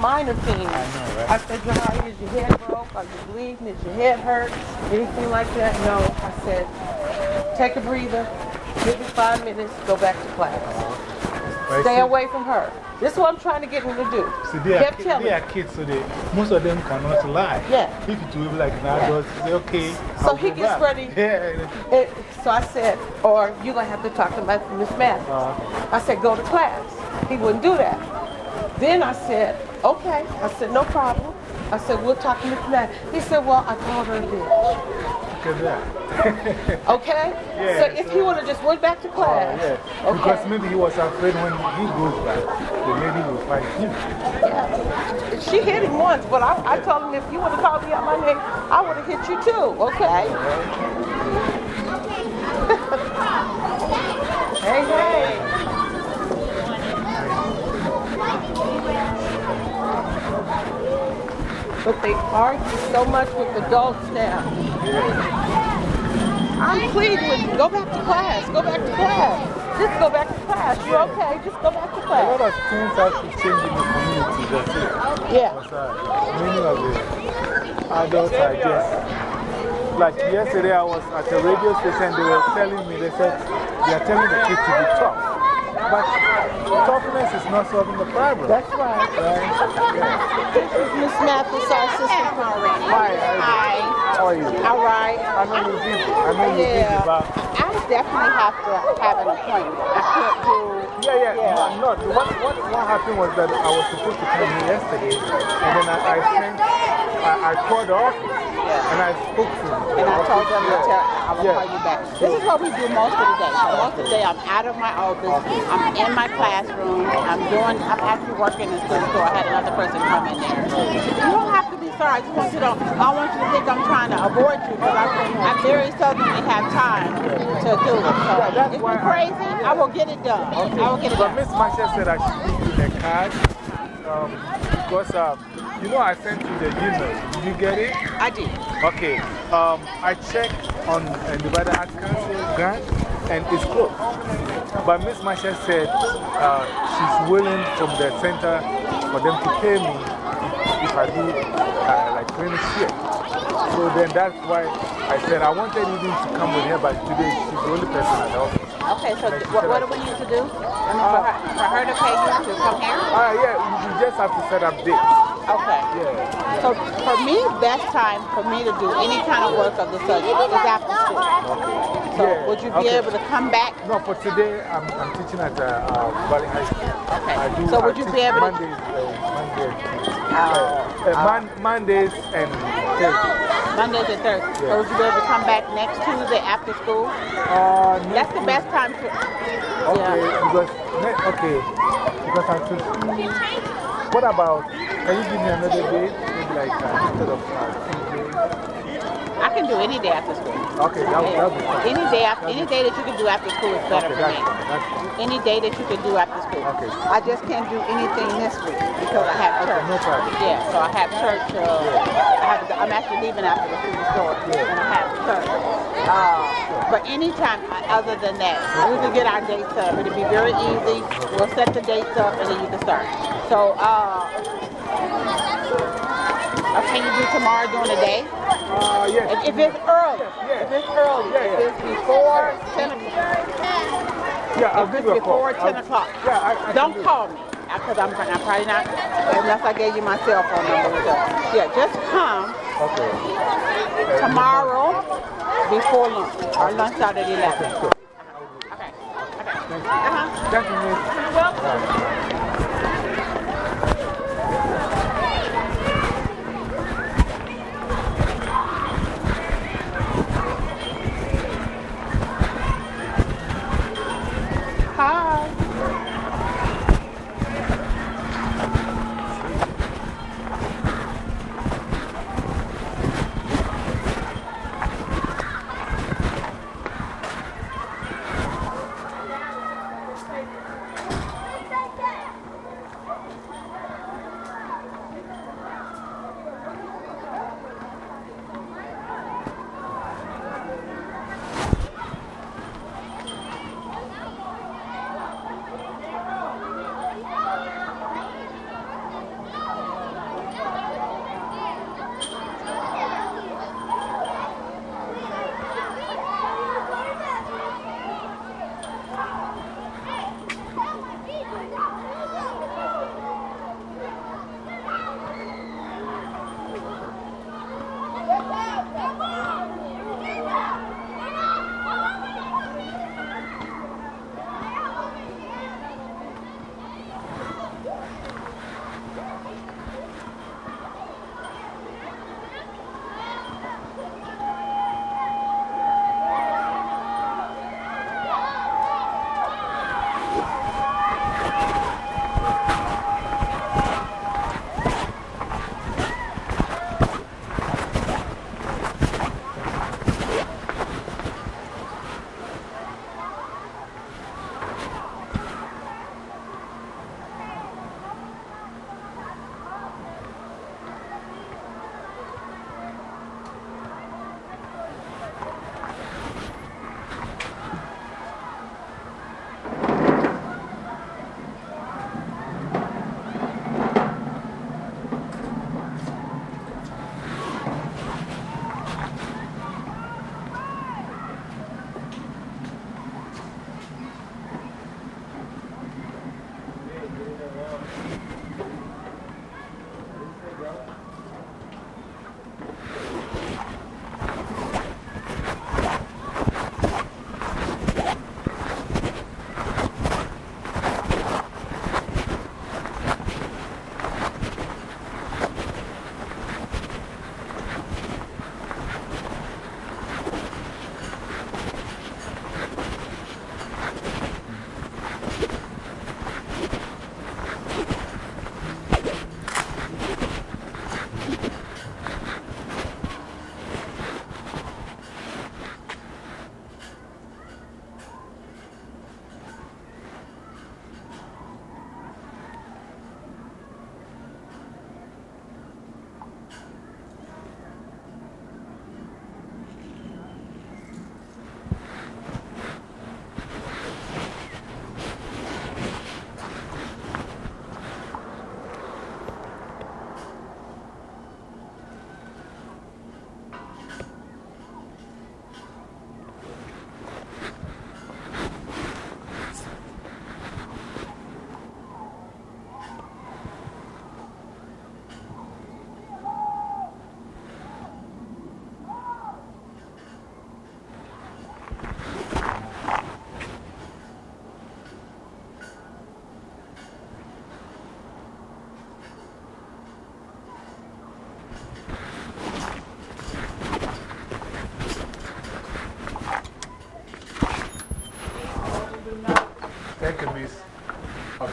minor things. I know, right? I said, Jahari, is your head broke? Are you bleeding? Is your head hurt? Anything like that? No. I said, take a breather, give me five minutes, go back to class. Right, Stay away from her. This is what I'm trying to get him to do. See, they are, telling they are kids, so they, most of them cannot lie. Yeah. If you do it like an adult, say, okay. So I'll he gets back." ready. Yeah. It, so I said, or you're going to have to talk to my, Miss Mathis. Uh, I said, go to class. He wouldn't do that. Then I said, okay. I said, no problem. I said, we'll talk to Miss Mathis. He said, well, I called her a bitch. at that. Okay? Yeah, so if he so- would have just went back to Oh, class. yeah. Okay. Because maybe he was afraid when he goes back, the lady will fight him. Yeah. She hit him once, but I, I told him if you would have called me out my name, I would have hit you too, okay? hey, hey. But they argue so much with adults now. I'm pleading with you. Go back to class. Go back to class. Just go back to class. You're okay. Just go back to A lot class. of things have to change in the community, that's it. Yeah. Because uh, many of the adults are just. Like yesterday, I was at a radio station, they were telling me, they said, they are telling the kids to be tough. But toughness is not solving the problem. That's right. right? Yeah. This is Miss Mathis, our assistant already. Hi, hi. How are you? All right. I know you're busy. I know you're busy, but. I definitely have to have an appointment. I can't do. Yeah, yeah, No, no. What, what, what happened was that I was supposed to come here yesterday, and then I, I sent, I, I called the office, and I spoke to him. And I told them to tell, I will Yeah. call you back. This is what we do most of the day. So most of the day, I'm out of my office. I'm in my classroom. I'm doing, I'm actually working in school, so I had another person come in there. You don't have to be sorry. I just want you to, I want you to think I'm trying to avoid you, because I, I very seldomly have time to do it. So if you're crazy, I will get it done. I will get it But done. Miss Masha said I should give you the card um, because, um, you know, I sent you the email. Did you get it? I did. Okay. Um, I checked on uh, Nevada Arts Council grant and it's closed. But Miss Masha said uh, she's willing from the center for them to pay me if I do uh, like clinics here. So then that's why I said I wanted even to come with her, but today she's the only person at the office. Okay, so what, what do we need to do? I mean, for, her, for her to pay you to come here? Ah, yeah, you, you just have to set up dates. Okay. Yeah. So for me, best time for me to do any kind of work of the subject is after school. So Yeah, would you be okay. able to come back? No, for today, I'm, I'm teaching at uh, uh, Valley High School. Okay. I do, So I would you teach be able to- Mondays, uh, Mondays, Oh, uh, uh, Mon Mondays and Thursdays. Mondays and Thursdays. So Yeah. would you be able to come back next Tuesday after school? Uh, That's the best time to. Okay, because, ne- okay, because I'm too. What about, can you give me another date? Maybe like uh, instead of uh, I can do any day after school. Okay, that would that would be fine. Any day, after, any day that you can do after school is better Okay, for me. fine. Fine. Any day that you can do after school. Okay. I just can't do anything this week because I have church. no problem. Yeah, so I have church. Uh, I have to, I'm actually leaving after the food store, and I have church. Uh, but anytime other than that, we can get our dates up. It'll be very easy. We'll set the dates up, and then you can start. So, uh, uh, can you do tomorrow during the day? Uh, yes. If, if it's early, Yeah. if it's early, Yeah, yeah. if it's before 10 o'clock. yeah, I'll If give it's you a call. before 10 o'clock, Yeah, I, I don't do call me because I'm, I'm probably not, unless I gave you my cell phone number. So, yeah, just come Okay. tomorrow before lunch. Our lunch out at 11. Okay, sure. Okay. Okay. Thank you. Uh-huh. Thank you. You're welcome.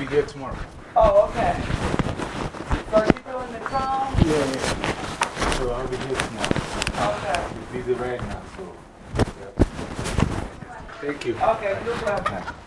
There tomorrow. Oh, okay. So you doing the phone? Yeah, yeah. So I'll be here tomorrow. Okay. I'm busy right now, so. yeah. Thank you. Okay, you're welcome.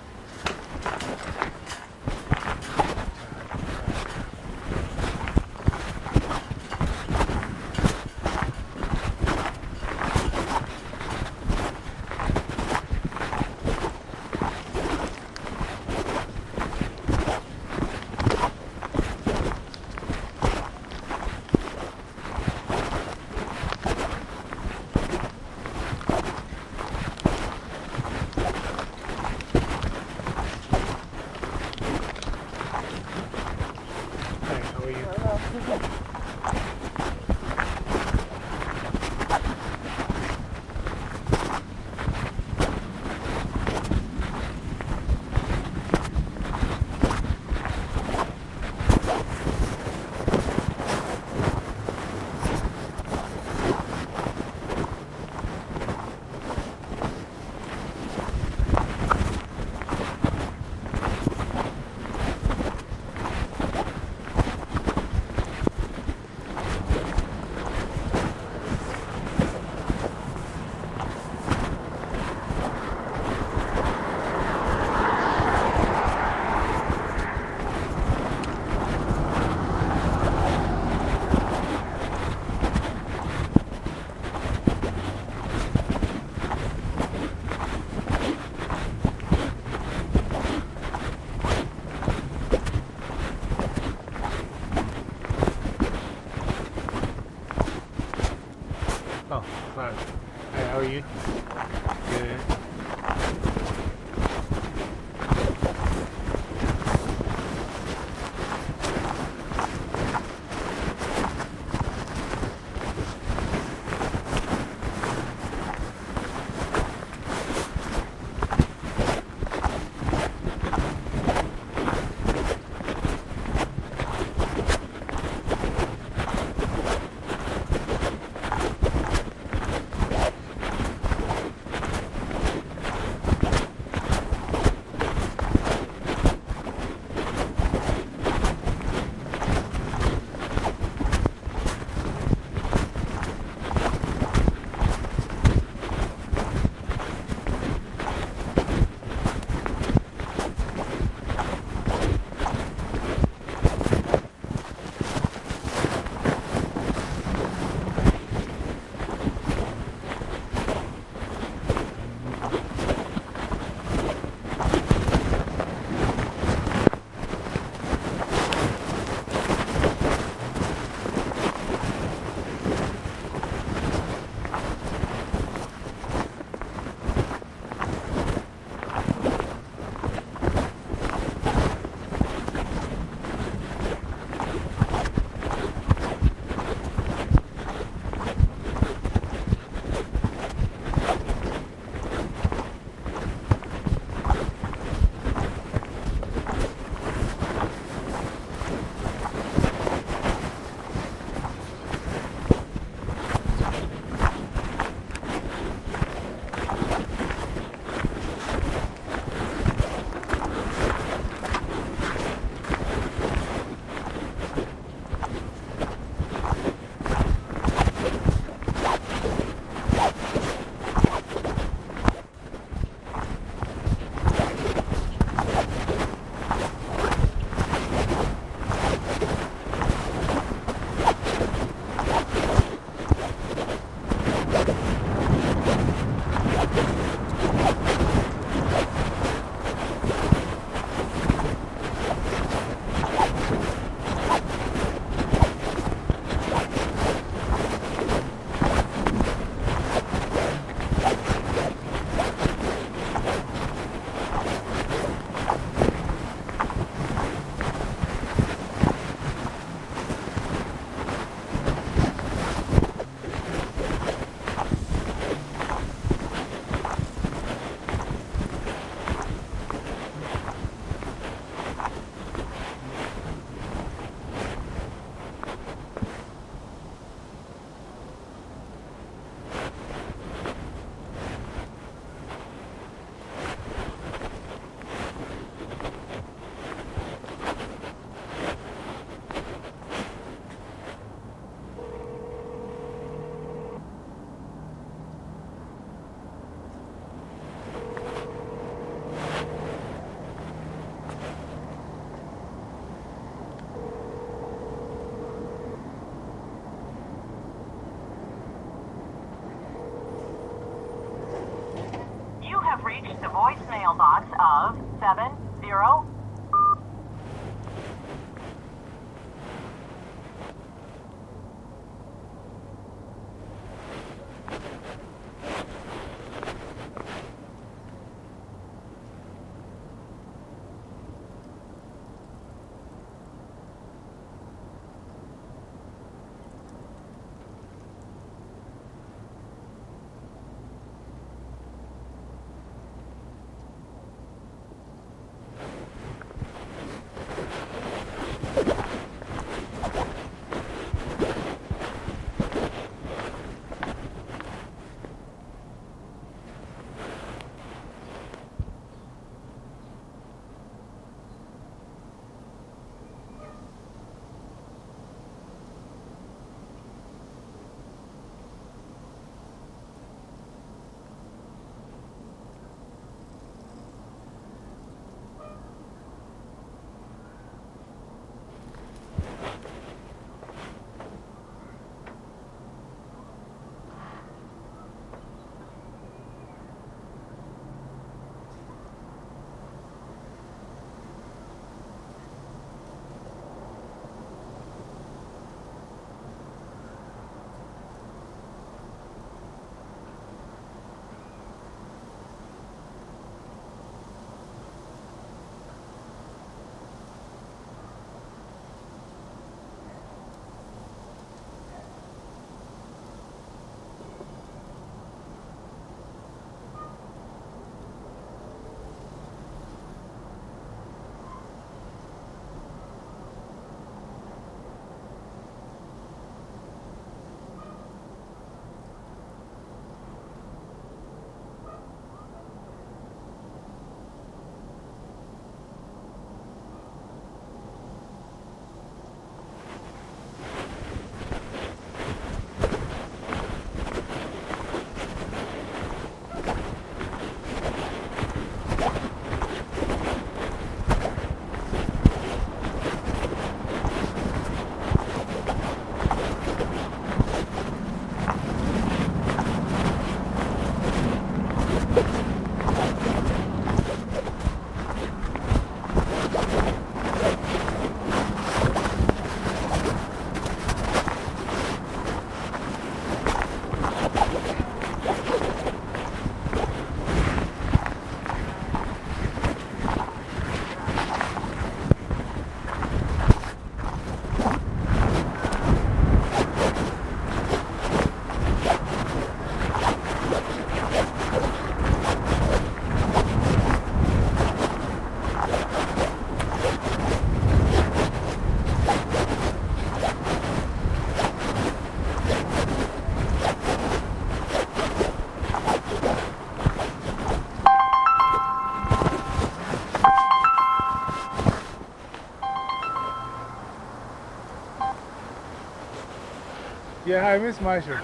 Yeah, hi, Miss Marshall.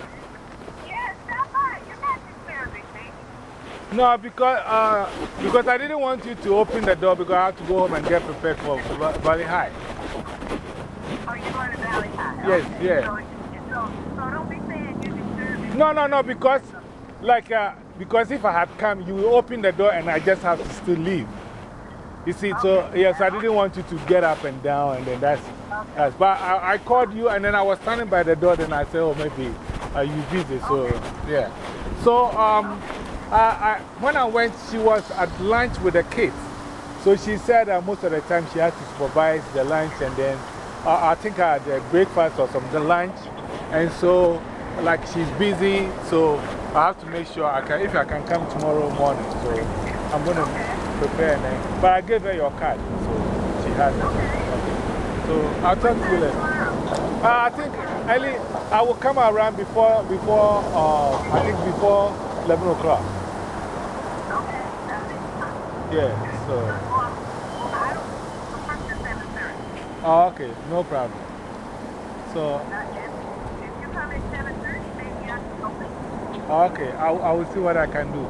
Yes, stop by. You're not disturbing me. No, because, uh, because I didn't want you to open the door because I have to go home and get prepared for Valley High. Oh, you're going to Valley High? Yes, okay. yeah. So, so, so don't be saying you're disturbing No, no, no, because, like, uh, because if I had come, you will open the door and I just have to still leave. You see, so, yes, I didn't want you to get up and down and then that's. Yes, but I, I called you and then I was standing by the door. Then I said, Oh, maybe are you busy? So, yeah. So, um, I, I, when I went, she was at lunch with the kids. So she said that most of the time she has to supervise the lunch and then uh, I think I had uh, breakfast or some the lunch. And so, like, she's busy. So, I have to make sure I can, if I can come tomorrow morning. So, I'm going to prepare. And then, but I gave her your card. So, she has it. So I'll talk to you later. Uh, I think, Ellie, I will come around before, before uh, I think before 11 o'clock. Yeah, so. Oh, okay, no problem. So. Okay, I, I will see what I can do.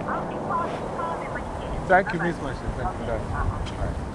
Thank you, Miss Marshall. Thank you. Right.